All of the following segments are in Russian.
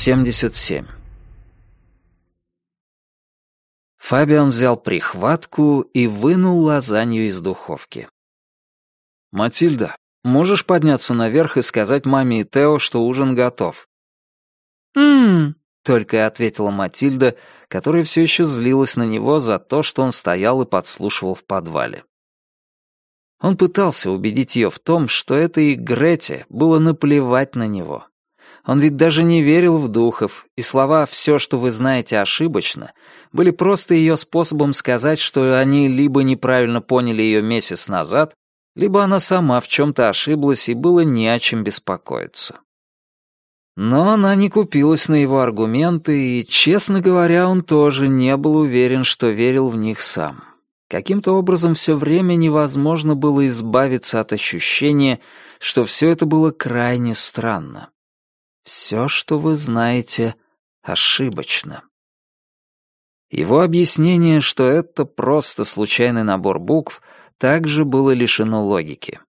77. Фабиан взял прихватку и вынул лазанью из духовки. «Матильда, можешь подняться наверх и сказать маме и Тео, что ужин готов?» «М-м-м», только и ответила Матильда, которая все еще злилась на него за то, что он стоял и подслушивал в подвале. Он пытался убедить ее в том, что этой Грете было наплевать на него. Он ведь даже не верил в духов, и слова «все, что вы знаете, ошибочно» были просто ее способом сказать, что они либо неправильно поняли ее месяц назад, либо она сама в чем-то ошиблась и было не о чем беспокоиться. Но она не купилась на его аргументы, и, честно говоря, он тоже не был уверен, что верил в них сам. Каким-то образом все время невозможно было избавиться от ощущения, что все это было крайне странно. Все, что вы знаете, ошибочно. Его объяснение, что это просто случайный набор букв, также было лишено логики.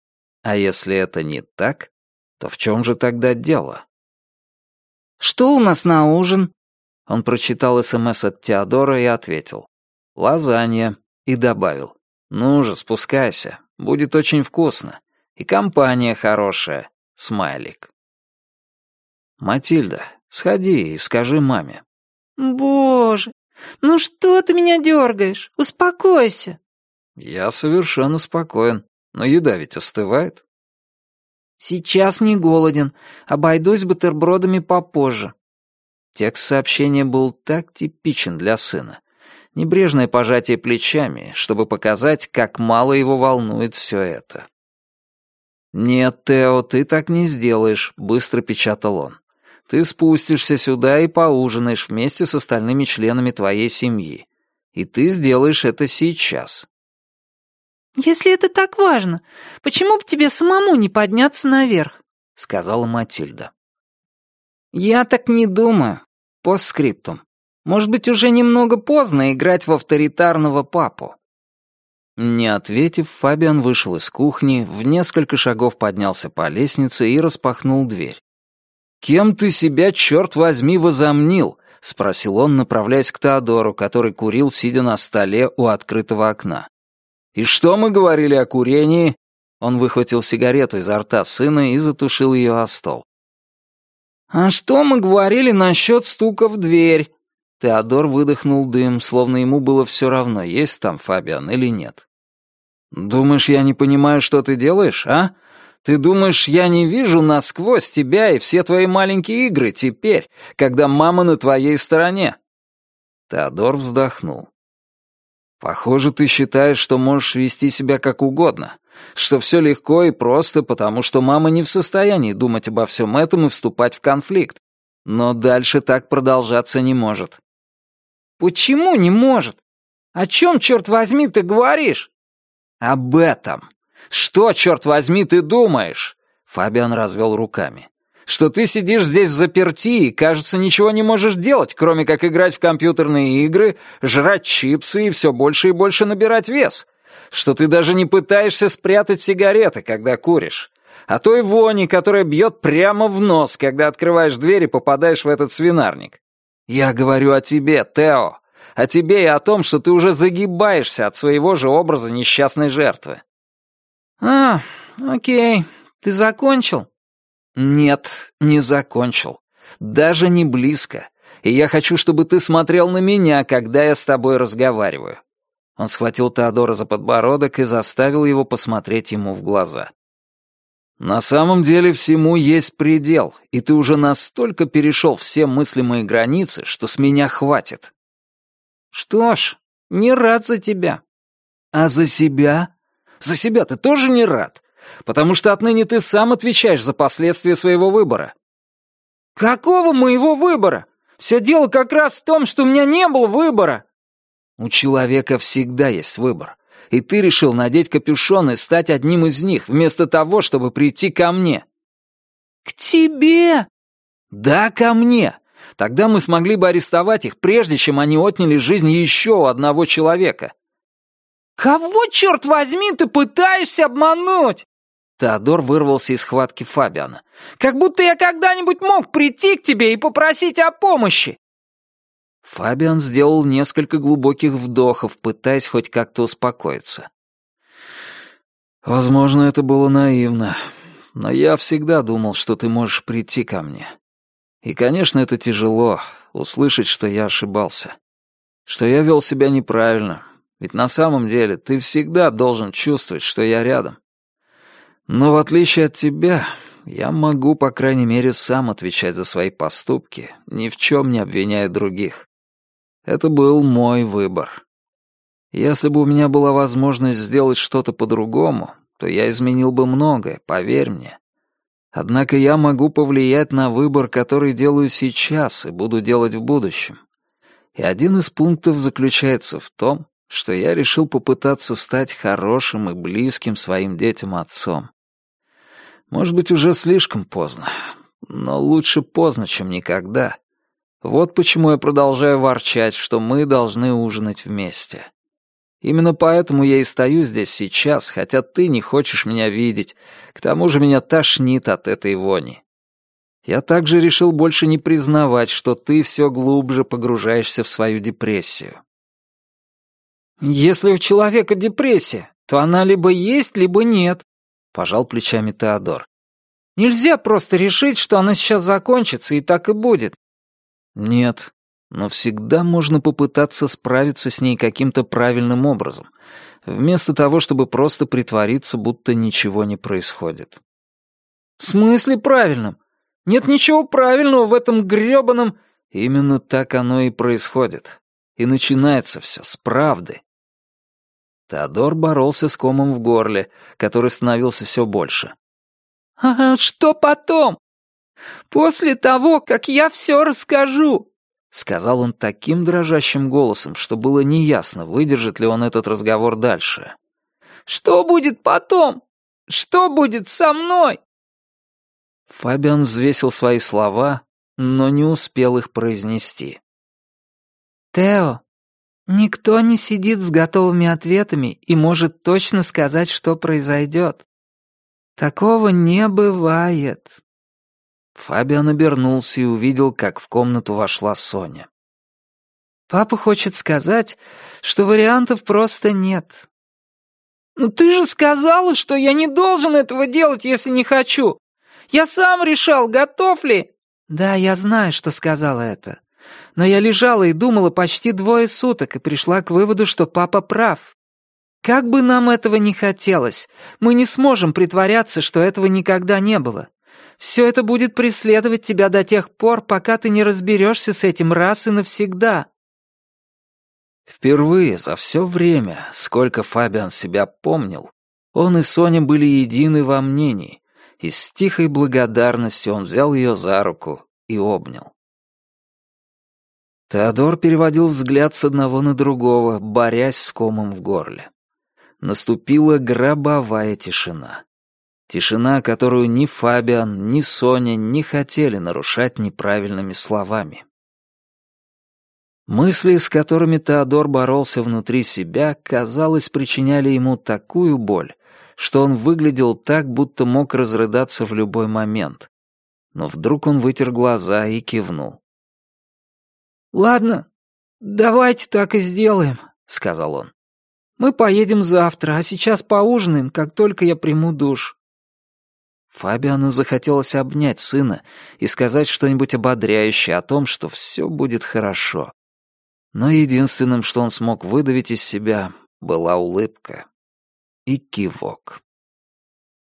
А если это не так, то в чем же тогда дело? «Что у нас на ужин?» Он прочитал СМС от Теодора и ответил. «Лазанья» и добавил. «Ну же, спускайся, будет очень вкусно. И компания хорошая, смайлик». «Матильда, сходи и скажи маме». «Боже, ну что ты меня дергаешь? Успокойся». «Я совершенно спокоен, но еда ведь остывает». «Сейчас не голоден, обойдусь бутербродами попозже». Текст сообщения был так типичен для сына небрежное пожатие плечами, чтобы показать, как мало его волнует все это. «Нет, Тео, ты так не сделаешь», — быстро печатал он. «Ты спустишься сюда и поужинаешь вместе с остальными членами твоей семьи. И ты сделаешь это сейчас». «Если это так важно, почему бы тебе самому не подняться наверх?» — сказала Матильда. «Я так не думаю. Постскриптум. Может быть, уже немного поздно играть в авторитарного папу?» Не ответив, Фабиан вышел из кухни, в несколько шагов поднялся по лестнице и распахнул дверь. «Кем ты себя, черт возьми, возомнил?» — спросил он, направляясь к Теодору, который курил, сидя на столе у открытого окна. «И что мы говорили о курении?» Он выхватил сигарету изо рта сына и затушил ее о стол. «А что мы говорили насчет стука в дверь?» Теодор выдохнул дым, словно ему было все равно, есть там Фабиан или нет. «Думаешь, я не понимаю, что ты делаешь, а? Ты думаешь, я не вижу насквозь тебя и все твои маленькие игры теперь, когда мама на твоей стороне?» Теодор вздохнул. «Похоже, ты считаешь, что можешь вести себя как угодно, что все легко и просто, потому что мама не в состоянии думать обо всем этом и вступать в конфликт. Но дальше так продолжаться не может. «Почему не может? О чем, черт возьми, ты говоришь?» «Об этом. Что, черт возьми, ты думаешь?» Фабиан развел руками. «Что ты сидишь здесь в заперти и, кажется, ничего не можешь делать, кроме как играть в компьютерные игры, жрать чипсы и все больше и больше набирать вес. Что ты даже не пытаешься спрятать сигареты, когда куришь. А той вони, которая бьет прямо в нос, когда открываешь дверь и попадаешь в этот свинарник. Я говорю о тебе, Тео. О тебе и о том, что ты уже загибаешься от своего же образа несчастной жертвы. А, окей. Ты закончил? Нет, не закончил. Даже не близко. И я хочу, чтобы ты смотрел на меня, когда я с тобой разговариваю. Он схватил Теодора за подбородок и заставил его посмотреть ему в глаза. На самом деле всему есть предел, и ты уже настолько перешел все мыслимые границы, что с меня хватит. Что ж, не рад за тебя. А за себя? За себя ты тоже не рад, потому что отныне ты сам отвечаешь за последствия своего выбора. Какого моего выбора? Все дело как раз в том, что у меня не было выбора. У человека всегда есть выбор и ты решил надеть капюшон и стать одним из них, вместо того, чтобы прийти ко мне». «К тебе?» «Да, ко мне. Тогда мы смогли бы арестовать их, прежде чем они отняли жизнь еще у одного человека». «Кого, черт возьми, ты пытаешься обмануть?» Теодор вырвался из схватки Фабиана. «Как будто я когда-нибудь мог прийти к тебе и попросить о помощи!» Фабиан сделал несколько глубоких вдохов, пытаясь хоть как-то успокоиться. «Возможно, это было наивно, но я всегда думал, что ты можешь прийти ко мне. И, конечно, это тяжело — услышать, что я ошибался, что я вел себя неправильно, ведь на самом деле ты всегда должен чувствовать, что я рядом. Но в отличие от тебя, я могу, по крайней мере, сам отвечать за свои поступки, ни в чем не обвиняя других. Это был мой выбор. Если бы у меня была возможность сделать что-то по-другому, то я изменил бы многое, поверь мне. Однако я могу повлиять на выбор, который делаю сейчас и буду делать в будущем. И один из пунктов заключается в том, что я решил попытаться стать хорошим и близким своим детям отцом. Может быть, уже слишком поздно, но лучше поздно, чем никогда. Вот почему я продолжаю ворчать, что мы должны ужинать вместе. Именно поэтому я и стою здесь сейчас, хотя ты не хочешь меня видеть. К тому же меня тошнит от этой вони. Я также решил больше не признавать, что ты все глубже погружаешься в свою депрессию. Если у человека депрессия, то она либо есть, либо нет, — пожал плечами Теодор. «Нельзя просто решить, что она сейчас закончится, и так и будет». «Нет, но всегда можно попытаться справиться с ней каким-то правильным образом, вместо того, чтобы просто притвориться, будто ничего не происходит». «В смысле правильным? Нет ничего правильного в этом грёбаном...» «Именно так оно и происходит. И начинается все с правды». Теодор боролся с комом в горле, который становился все больше. «А что потом? После того, как я все расскажу?» Сказал он таким дрожащим голосом, что было неясно, выдержит ли он этот разговор дальше. «Что будет потом? Что будет со мной?» Фабиан взвесил свои слова, но не успел их произнести. «Тео, Никто не сидит с готовыми ответами и может точно сказать, что произойдет. Такого не бывает. Фабиан обернулся и увидел, как в комнату вошла Соня. Папа хочет сказать, что вариантов просто нет. «Ну ты же сказала, что я не должен этого делать, если не хочу. Я сам решал, готов ли...» «Да, я знаю, что сказала это но я лежала и думала почти двое суток и пришла к выводу, что папа прав. Как бы нам этого не хотелось, мы не сможем притворяться, что этого никогда не было. Все это будет преследовать тебя до тех пор, пока ты не разберешься с этим раз и навсегда. Впервые за все время, сколько Фабиан себя помнил, он и Соня были едины во мнении, и с тихой благодарностью он взял ее за руку и обнял. Теодор переводил взгляд с одного на другого, борясь с комом в горле. Наступила гробовая тишина. Тишина, которую ни Фабиан, ни Соня не хотели нарушать неправильными словами. Мысли, с которыми Теодор боролся внутри себя, казалось, причиняли ему такую боль, что он выглядел так, будто мог разрыдаться в любой момент. Но вдруг он вытер глаза и кивнул. «Ладно, давайте так и сделаем», — сказал он. «Мы поедем завтра, а сейчас поужинаем, как только я приму душ». Фабиану захотелось обнять сына и сказать что-нибудь ободряющее о том, что все будет хорошо. Но единственным, что он смог выдавить из себя, была улыбка и кивок.